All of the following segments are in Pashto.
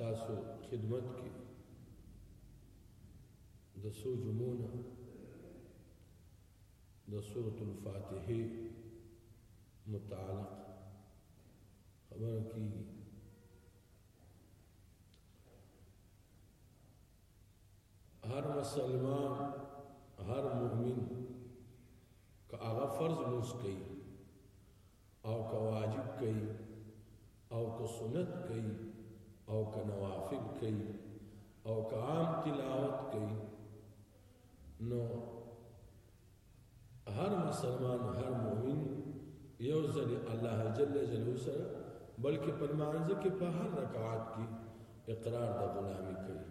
تاسو خدمت کې د سو جمعونه د سورۃ الفاتحه متعلق خبره کیږي هر مسلمان هر مؤمن که هغه فرض موس کوي او که واجب کوي او که سنت کوي او که نوافل کوي او که عام تلاوت کوي نو هر مسلمان هر مؤمن یو ځل الله جل جلاله سره بلکې په مانځ کې په هر رکعات کې اقرار د غلامي کوي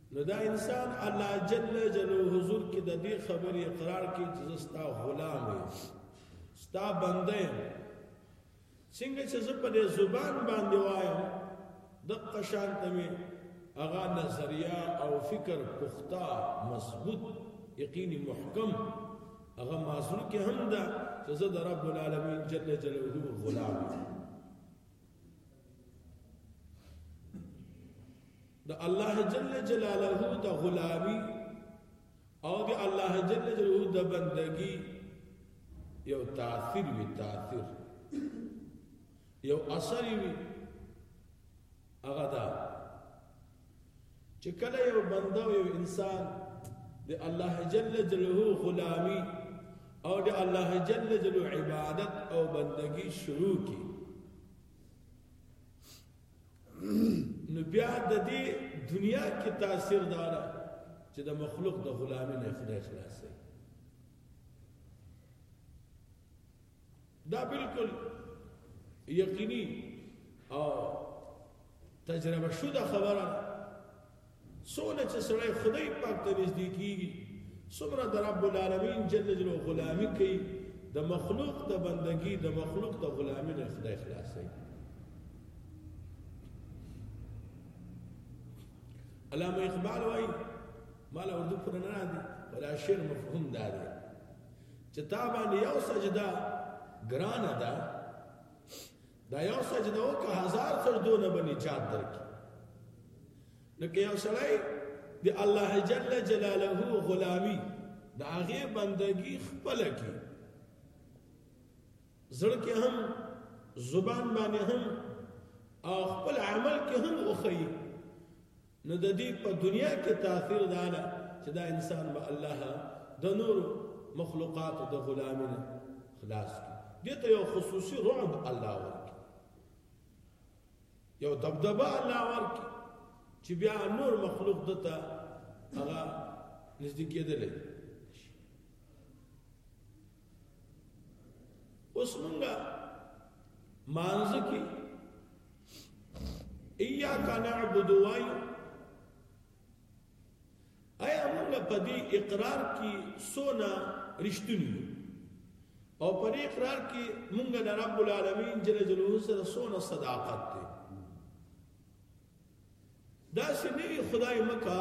نو دا انسان الله جل جلاله حضور کې د دې خبرې اقرار کوي چې زستا غلام یم ستا بنده یم څنګه چې زه په دې زبان باندې وایم د قشان ته مې هغه نظریه او فکر پختا مضبوط یقیني محکم هغه مازور کې هم ده چې زه د رب العالمین جل جلاله غلام یم د الله جل جلاله د غلامی او د الله جل جلاله د بندگی یو تاثیر وی تاثیر یو اثر وی هغه دا چې کله یو بنده یو انسان د الله جل جلاله غلامی او د الله جل جلاله عبادت او بندگی شروع کی نو بیا د دې دنیا کې تاثیر دار چې د مخلوق د غلامی نه خدای خلاصي دا بالکل یقیني او تجربه شوه خبره څونه چې سړی خدای پاک ته نږدې کیږي څومره د رب العالمین جل جلاله غلامی کوي د مخلوق د بندگی د مخلوق د غلامی نه خدای خلاصي علامه اقبال وای مال اردو پر نه راځي ولا شعر مفهوم دا دی چې تا باندې یو سجده ګرانه ده دا یو سجده او که هزار سجدو نه بنی چات درکې نو که یو سړی د الله جل جلاله غلامی د هغه بندگی خپل کی زړه کې هم زبان باندې هم او خپل عمل کې هم وخی نو د دې په دنیا کې تاثیر دا ده چې دا انسان به الله د نور مخلوقات د غلامی نه خلاص کړي دې ته یو خصوصي رعب الله ورکړي یو دبدبه الله ورکړي چې بیا نور مخلوق دته هغه نږدې کېدلی اوس مونږه مانځ کې ایا کان عبدو وای ایا مونږه په دې اقرار کې سونا رښتونی او په دې اقرار کې مونږه د رب العالمین جل جلاله سره سونا صداقت دی داسې نه وي خدای مکه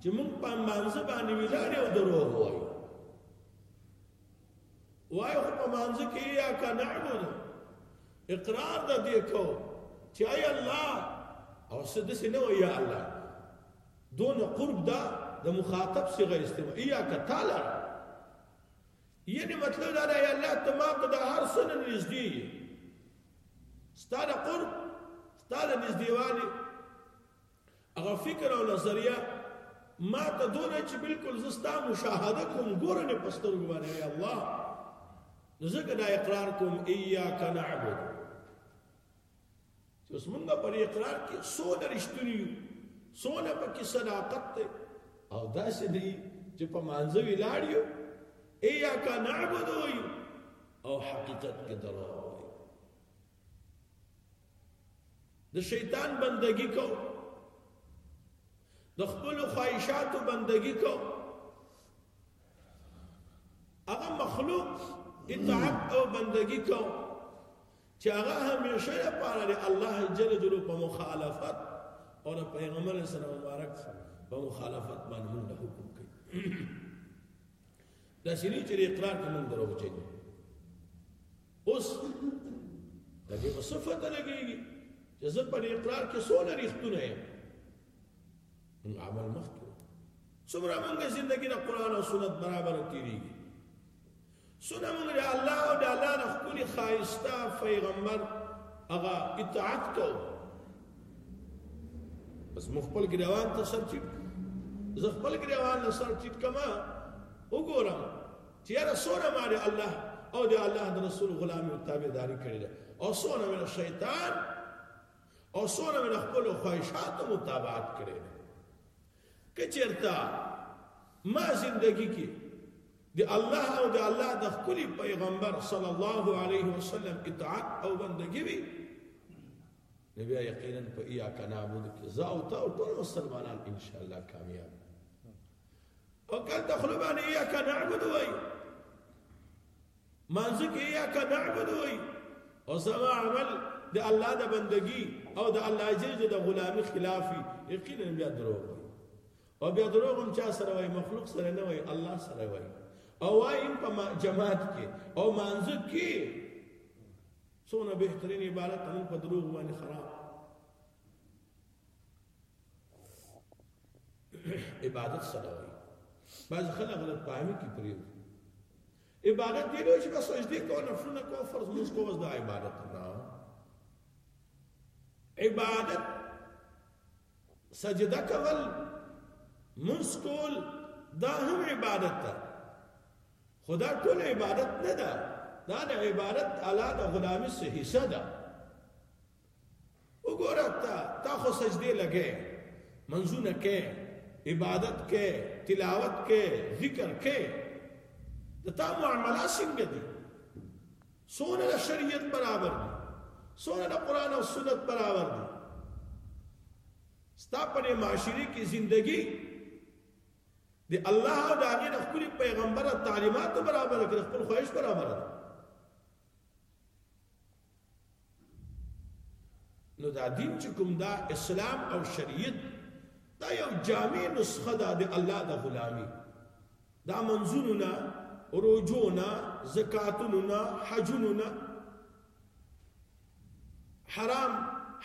چې موږ په مانځه باندې ولاړ یو دروغ وایو وایو په مانځه کې یا که نعبد اقرار د دې کو چې ای الله او څه داسې نه وایي یا الله دون قرب دا د مخاطب صيغه استعمال اياک تعالی یعنی مطلب دا دی الله ته ما ته د هر څه نه نږدې یې ستا د قرب ستا د نږدېوالي هغه فکر او نظریه ما ته دونه چې بالکل زه ستا مشاهده کوم ګوره نه په سترګو باندې یا الله نو ځکه دا اقرار کوم ایاک نعبد چې اوس موږ په دې اقرار کې څونه رښتوني یو څونه پکې صداقت دی او داسې دی چې په مانځه ولاړ یو ایاک نعبد یو او حقیقت کې درو وایو د شیطان بندگی کو د خپل خواهشاتو بندگی کو هغه مخلوق اطاعت او بندگی کو چې هغه همیشه لپاره د الله جل جلاله په مخالفت او د پیغمبر علیه السلام مبارک په مخالفت باندې موږ حکم کوي دا شری چې اقرار کې موږ درو چي اوس د دې په صفت لګيږي چې زه په اقرار کې سونه رښتونه یم موږ عمل مخکې څومره موږ ژوندۍ د قران او سنت برابر تیریږي څونه موږ د الله او د الله د ښکلي ښایسته پیغمبر هغه اطاعت کوو بس مو خپل ګریوان ته سر ټیټ زه خپل ګریوان له سر ټیټ کما وګورم چې یاره څونه ما د الله او د الله د رسول غلامي او تابعداري کړې ده او څونه مې شیطان او څونه مې خپل خواهشاتو متابعت کړې ده که چېرته ما زندګي کې د الله او د الله د خپلې پیغمبر صلی الله علیه وسلم اطاعت او بندګي وي نو بیا یقینا په ایا کنابود کې زه او تا او ټول مسلمانان ان شاء الله کامیاب او کله تخلو باندې ایا کنابود وایي مانځه کې یا کنعبد وي او زما عمل د الله د بندگی او د الله جل د غلامی خلافي یقینا بیا دروغ وي او بیا دروغ هم چا سره وي مخلوق سره نه وي الله سره وي او وایم په جماعت کې او مانځه کې څونه بهترین عبارت هم په دروغ باندې خراب عبادت سره وي بعض خلک غلط فهمي کې پریږدي عبادت دی لوی چې بس سجدي کو نفلونه کو فرض موږ کو بس دا عبادت نه عبادت سجده کول منس کول دا هم عبادت ده خدا ټول عبادت نه ده دا د عبادت الله د غلامي څخه حصہ ده وګوره تا تا خو سجدي لګې منځونه کې عبادت کې تلاوت کې ذکر کې د تا معاملات څنګه دي سونه د شریعت برابر دي سونه د قران او سنت برابر دي ستا په معاشري کې ژوندۍ د الله او د هغه د خپل پیغمبر تعلیمات برابر کړ خپل خواهش برابر کړ نو دا دین چې کوم دا اسلام او شریعت دا یو جامع نسخه ده د الله د غلامی دا منځونو نه روجو نه زکاتونو نه حجونو نه حرام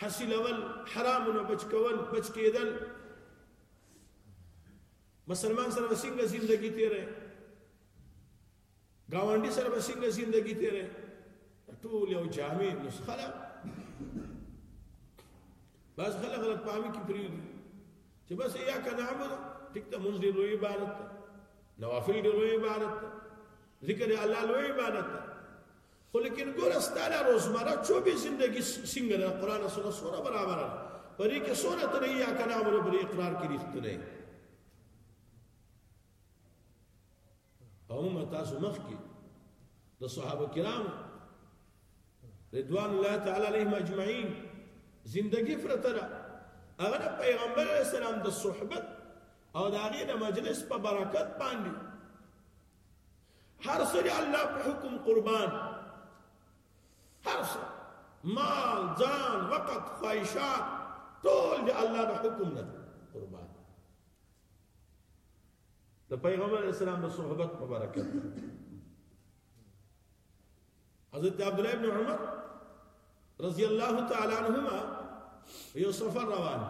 حاصلول حرامو نه بچ کول بچ کېدل مسلمان سره څنګه ژوندۍ تیرې گاونډي سره به څنګه زندگی تیرې ټول یو جامع نسخه ده بس خلک غلط فهمي کې پری دي چې بس یا کنه عمل ټیک ته مونږ دی لوی عبادت ده نوافل دی لوی عبادت ده ذکر الله لوی عبادت ده خو لیکن ګور استاله روزمره 24 زندگی څنګه ده قران او سنت سره برابر ده پرې کې سره تر یا کنه عمل پر اقرار کې رښتونه هم تاسو مخ کې د صحابه کرام رضوان الله تعالی علیهم اجمعین زندگی فرتره هغه پیغمبر علیه السلام د صحبت او د هغه د مجلس په برکت باندې هر سړي الله په حکم قربان هر څه مال ځان وقت خواهشات ټول د الله د حکم نه قربان د پیغمبر علیه السلام د صحبت په برکت حضرت عبد الله بن عمر رضی الله تعالی عنهما یو سفر روان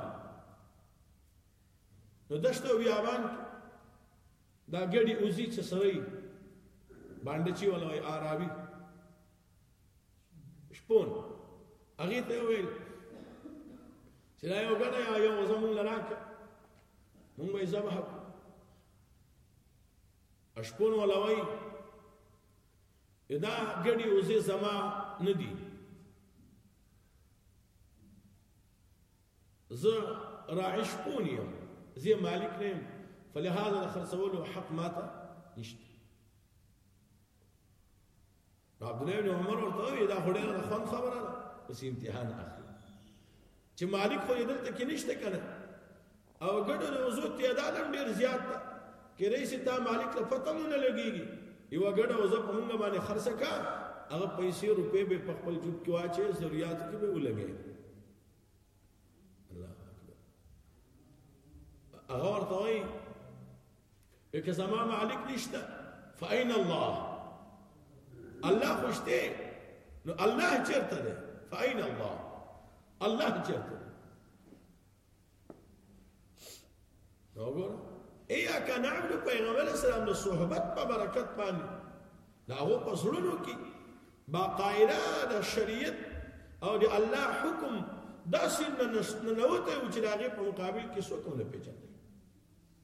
نو دشت او بیابان دا ګډي اوزي چې سړی باندې چې ولوي آراوي شپون هغه ته ویل چې دا یو غنه یا یو زمون لراک مونږ یې ذبح اشپون ولوي دا ګډي اوزه زما نه دي زه راعي شپون یم زه مالک نه یم فلهذا خرڅولو حق ماته نشته عبد الله بن عمر ورته وی دا خو ډیره خوند خبره ده اوس امتحان اخلي چې مالک خو دلته کې نشته کنه او ګډو روزو تعداد هم ډیر زیات ده کې رئیس تا مالک ته پته نه لګیږي یو ګډو روزو په موږ باندې خرڅه کا هغه پیسې روپې به په خپل جوب کې واچې ضرورت کې به ولګي الله اکبر هغه ورته وی که زما مالک نشته فاین الله الله خوشته نو الله چرته ده فاین الله الله چرته نو ګور ایا کنا عبد پیغمبر اسلام نو صحبت په برکت باندې دا هو په سړونو کې باقاعده د شریعت او د الله حکم دا سن نه نشته نو ته چې داغه په مقابل کې څوک نه پیژني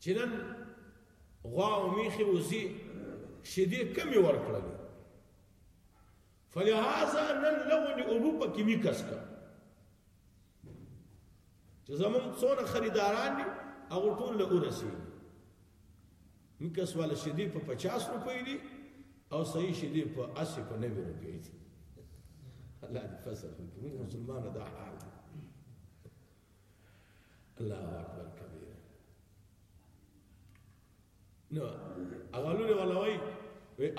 چې نن غوا او میخې وزي شیدې کمې ورکړلې فلهذا نن لغونې اوبه پکې میکس کړه چې زموږ څونه خریداران دي هغه ټول له ورسېږي میکس والا شیدې په پچاس روپۍ دي او صحیح شیدې په اسې په نوي روپۍ دي الله دې فضل وکړي موږ مسلمانه دا حال دی الله اکبر کبیر نو اولونه ولوي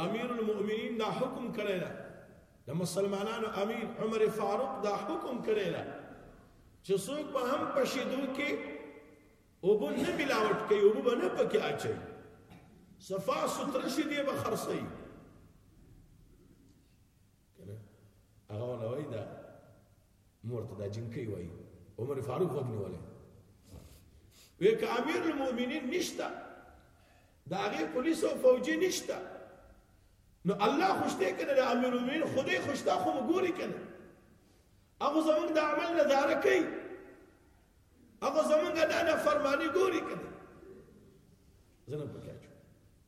امیر المؤمنین دا حکم کړی دا د مسلمانانو امیر عمر فاروق دا حکم کړی دا چې څوک به هم په شیدو کې اوبو نه ملاوت کوي اوبو به نه پکې اچي صفا ستر شیدې به خرڅي کنه هغه ولا وای دا مورته دا جنکی وای عمر فاروق وګنی ولا وی که امیر المؤمنین نشتا دا هغه پولیس او فوجي نشتا نو الله خوشته کنه دا امیر المؤمنین خدای خوشته خو ګوري کنه هغه زمونږ د عمل نظاره کوي هغه زمونږ د نه فرمانی ګوري کنه زنه پکې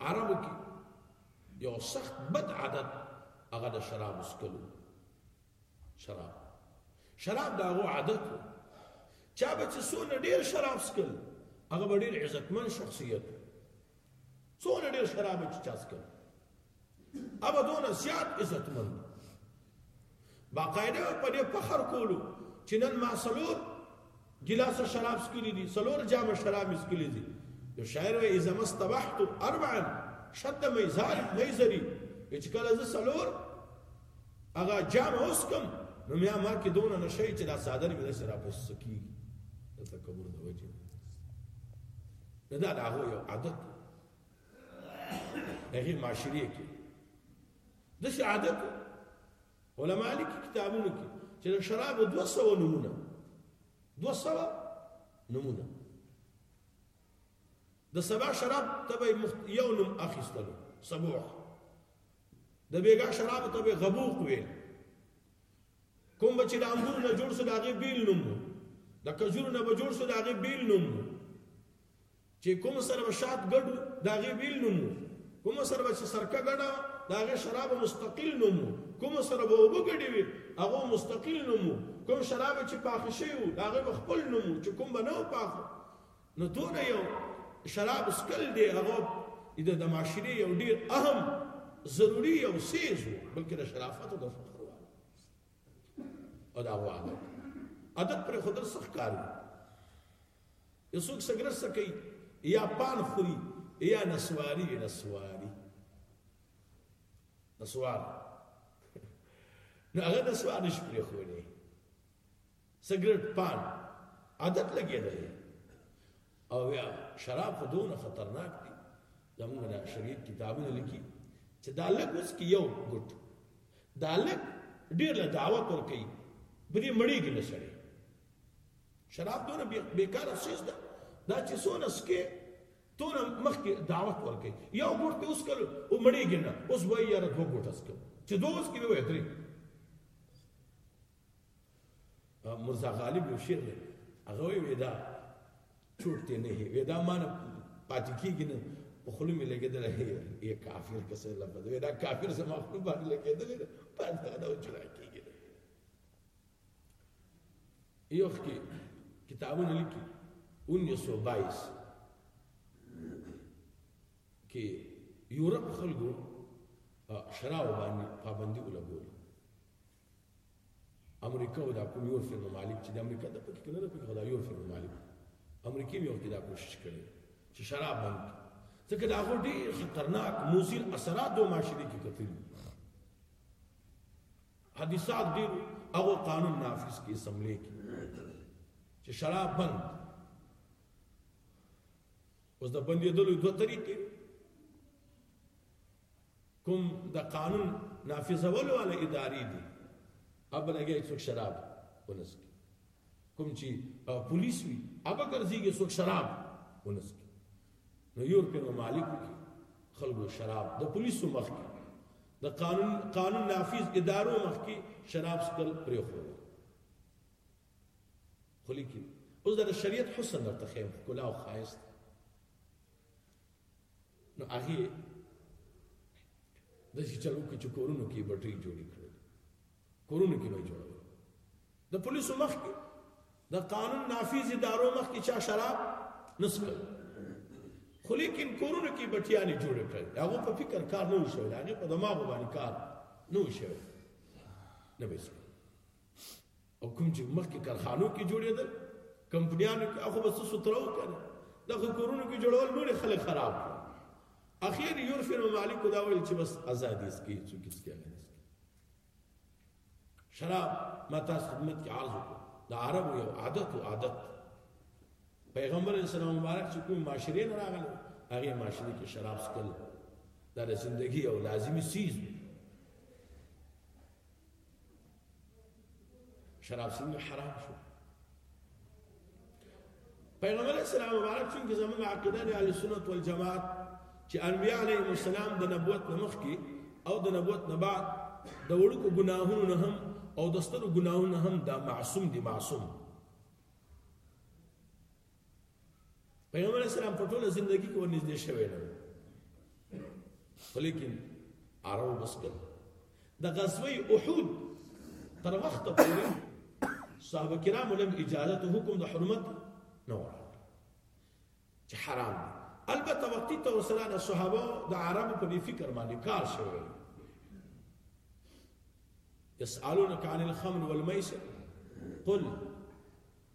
عربو کې یو سخت بد عادت هغه د شراب اسکلو شراب شراب دا هغه عادت چا به چې څونه ډیر شراب سکل هغه به ډیر عزتمن شخصیت څونه ډیر شراب چې چا سکل ابا دونه زیات عزتمن باقاعده په دې فخر کولو چې نن ما سلور ګلاس شراب سکلی دي سلور جام شراب سکلی دي یو شاعر وایي اذا مستبحت اربعا شد میزار میزری چې کله زه سلور هغه جام اوسکم نو میا ما کې دونه نشي چې دا صادر مې سره پس سکی د تکبر د وجه دا دا هو یو عادت دغه معاشري کې د څه عادت علماء لیکي کتابونو کې چې د شراب 200 نمونه 200 نمونه د سبا شراب تبع یو نوم اخیستل سبوع د بیګا شراب تبع غبوق وي کوم چې د انګور نه جوړ سو داغه بیل نوم د کجور نه جوړ سو داغه بیل نوم چې کوم سره به شات ګډو د هغې بېل نوم و کوم سره به چې سرکه ګډه وه د هغې شراب مستقل نوم و کوم سره به اوبه ګډې وې هغه مستقل نوم و کوم شراب چې پاخه شوي وو د هغې به خپل نوم و چې کوم به نه و پاخه نو دونه یو شراب سکل دی هغه د معاشرې یو ډېر اهم ضروري یو څیز و بلکې د شرافت او د فخر و او د هغو عادت عادت پرېښودل سخت کار و یو څوک سګرټ څکوي یا پان خوري یا نسواري وي نسواري نسوار نو هغه نسوار نشي پرېښودی سګرټ پان عادت لګېدلی او یا شراب خو دونه خطرناک دي زموږ د شریعت کتابونه لیکي چې دا لږ اوس کې یو ګوټ دا لږ ډېر له دعوت ورکوي په دې مړېږي نه سړی شراب دونه بیکاره څیز ده دا چې څونه سکې تونه مخکې دعوت ورکې یو ګوټ ته اوس کل او مړېږي نه اوس وایي یاره دوه ګوټه سکه چې دوه اوس کې به وایي درې مرزا غالب یو شعر دی هغه وایي وې دا چوټتې نه هي وې دا مانه پاتې کېږي نه په خوله مې لګېدلی یې کافر کسې لفظ وې دا کافر زما خوله باندې لګېدلی پاتې دا چړا کېږي یو کې کتابونه لیکي 1922 کې یورپ خلکو شراب باندې پابندي ولګولې امریکا او دا کوم یو فلم مالک چې د امریکا د پکې کنه د پکې خدای یو فلم مالک امریکای یو کې دا کوشش کړي چې شراب بند ځکه دا هغه ډیر خطرناک مضر اثرات د معاشري کې کتل حدیثات ډیرو هغه قانون نافذ کی اسمبلی کی چې شراب بند اوس د بندیدلو دوه طریقې کوم د قانون نافذولو علی ادارې دي اب لګي څوک شراب ونس کی کوم چې پولیس وي اب ګرځيږي څوک شراب ونس کی نو یورپین ممالک کې خلکو شراب د پولیسو مخ کې د قانون قانون نافذ ادارو مخ کې شراب سکل پرې خور خو لیکي اوس د شریعت حسن درته خیم کلا او خایست نو هغه د چې چلو کې چکورونو کې بټري جوړې کړې کورونو کې به جوړ د پولیسو مخ کې د قانون نافذ ادارو مخ کې چا شراب نسکل خو لیکن کورونو کې بټیانې جوړ کړل هغه په فکر کار نه وشو هغه په دماغ باندې کار نه وشو نه وشو او کوم چې مخ کې کارخانو کې جوړېدل کمپنیانو کې هغه بس سترو کړ دغه کورونو کې جوړول نور خلک خراب کړ اخیر یورفر مالک دا وړي چې بس ازادي اسکی څوک اسکی نه شراب ما تاسو خدمت کې عرض وکړو د عربو یو عادت او عادت پیغمبر اسلام مبارک چې کوم معاشره نه راغله هغه معاشره کې شراب سکل دا د زندگی او لازمی سیز شراب څنګه حرام شو پیغمبر اسلام مبارک څنګه زموږ عقیده د اهل سنت والجماعت چې انبیاء علیهم السلام د نبوت نه مخکې او د نبوت نه بعد د وړوکو ګناهونو نه هم او د سترو ګناهونو نه هم دا معصوم دي معصوم پیغمبر اسلام په ټوله ژوندۍ کې ور نږدې شوی نه ولیکن عرب مسکل د غزوی احد تر وخت پورې صحابه کرام لم اجازه ته حکم د حرمت نه ورکړ چې حرام دی البته وقتی ته سره د صحابه د عرب په دې فکر باندې کار شوی يسألونك عن الخمر والميسر قل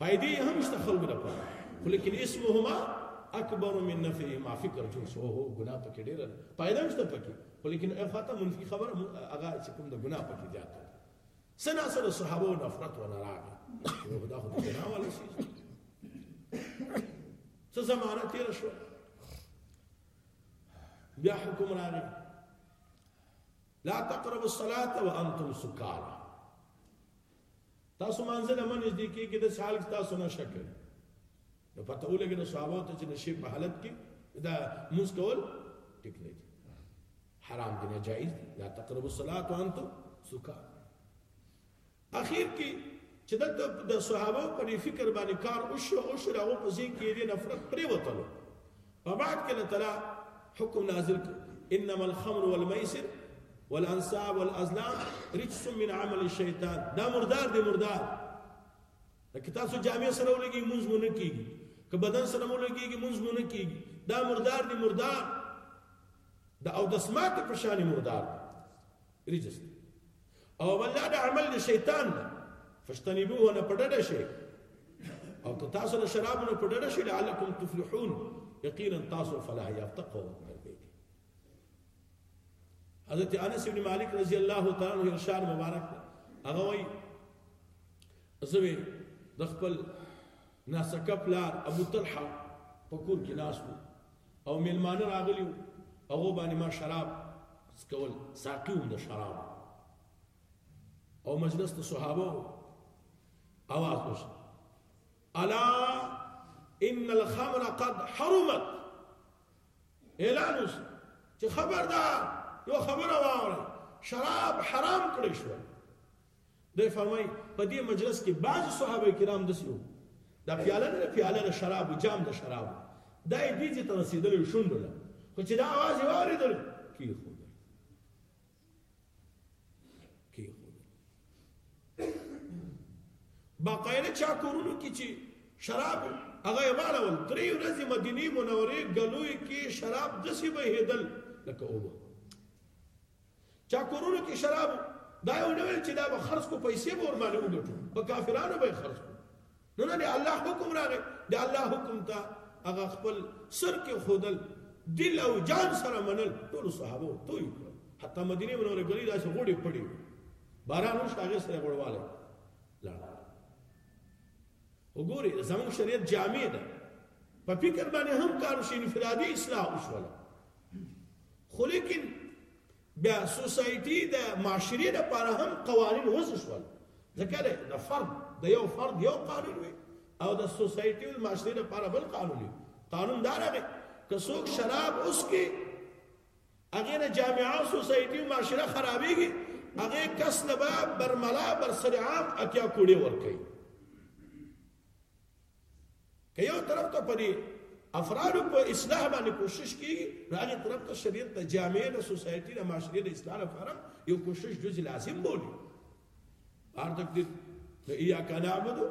فائدې یې هم شته خلکو لپاره خو لیکن اسمهما اکبر من نفعهما فکر جوړ شو هو ګناه پکې ډېره ده فائدې هم شته پکې خو لیکن هغه خاطر منفي خبره هغه چې کوم د ګناه پکې زیات ده سنا سره صحابه نفرت و نه راغی یو خدا خو ګناه ولا شي څه زمانہ تیر شو بیا حکم راغی لا تقربوا الصلاه وانتم سکارى تاسو مانځه له منځ دي کې کې د سال کې تاسو نه شکل نو پته ولګي د صحابه ته چې نشي په حالت کې دا موږ کول ټیک نه دي حرام دي ناجایز دي لا تقربوا الصلاه وانتم سکا اخر کې چې د صحابه په فکر باندې کار او شو او شو راو په ځین کې نفرت پرې وته په بعد کې الله تعالی حکم نازل کړ انما الخمر والميسر والانصاب والازلام رجس من عمل الشيطان دا مردار دی مردار دا کتاب سو جامع سره ولګي مونږ مونږ کیږي که بدن سره مونږ لګيږي مونږ مونږ کیږي دا مردار دی مردار دا او دسمات په شان مردار دی رجس دی او الله د عمل د شیطان نه فاجتنبوه نه پډډه شي او که تاسو له شراب نه پډډه شي لعلکم تفلحون یقینا تاسو فلاح یافته قوم ګرځئ حضرت انس بن مالک رضی الله تعالی عنہ ارشاد مبارک هغه وای زوی د خپل ناسکه پلار ابو طلحه په کور کې ناس وو او میلمانه راغلي وو په هغو باندې ما شراب څکول ساقي وم د شراب او مجلس د صحابه اواز وش الا ان الخمر قد حرمت اعلان وش چې خبردار یو خبره واوري شراب حرام کړی شو دی فرمائی، په دې مجلس کې بعضې صحابه کرام داسې وو، دا پیاله نه ده، پیاله د شرابو، جام د شرابو، دا یې دې ځای ته رسېدلی و، شونډو له، خو چې دا اواز یې واورېدل، کېښودل، کېښودل. باقاعده چا کورونو کې چې شراب و، هغه یې واړول، درې ورځې مدینې منورې ګلوی کې شراب داسې بهېدل، لکه اوبه. چا کورونو کې شراب دا یو نه ویل چې دا به خرڅ کو پیسې به ورمانه وګټو په کافرانو به خرڅ کو نو نه دی الله حکم راغی دی الله حکم ته هغه خپل سر کې خودل دل او جان سره منل ټول صحابه ته یو حتی مدینه منوره ګری داسې غوډې پړې باران وشو هغه سره غوړواله لا وګوري زموږ شریعت جامع ده په فکر باندې هم کار شي انفرادي اصلاح وشول خو لیکن بیا سوسایټي د معاشري لپاره هم قوانين وسوسول ځکه د فرد د یو فرد یو قانون وي او د سوسایټي او معاشري لپاره بل قانون وي قانون دار دی که څوک شراب اوس کې هغه نه جامعه سوسايټي معاشره خرابېږي هغه کس نه به برملا بر سر عام اتیا کوړي ور کوي که یو طرف ته پدې افراد په اصلاح باندې کوشش کیږي نو هغه طرف ته شریعت د جامعې د سوسايټي د معاشري د اصلاح لپاره یو کوشش جز لازم بولي هر تکلیف د ایا کلام دو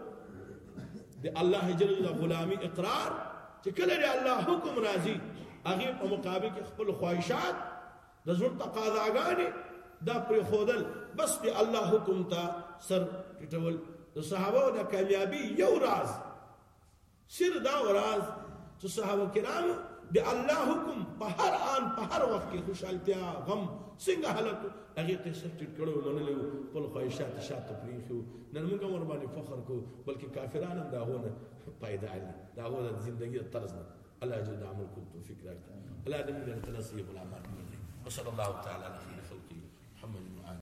د الله جل جلاله غلامی اقرار چې کله د الله حکم راځي هغه په مقابل کې خپل خواهشات د زړه تقاضاګانې دا پر خودل بس په الله حکم ته سر ټټول د صحابه د کامیابی یو راز سر دا وراز چې صحابه کرامو د الله حکم په هر آن په هر وخت کې خوشالتیا غم څنګه حالت هغه ته سر ټیټ کړو منلې وو خپل خواهشات شاته پریښو نن موږ ور باندې فخر کو بلکې کافران هم دا هونه پیدا دي دا هونه ژوندۍ طرز نه الله جل عمل کو توفیق راکړي الله دې موږ ته نصیب علامات وکړي وصلی الله تعالی علیه خلقی محمد وعلى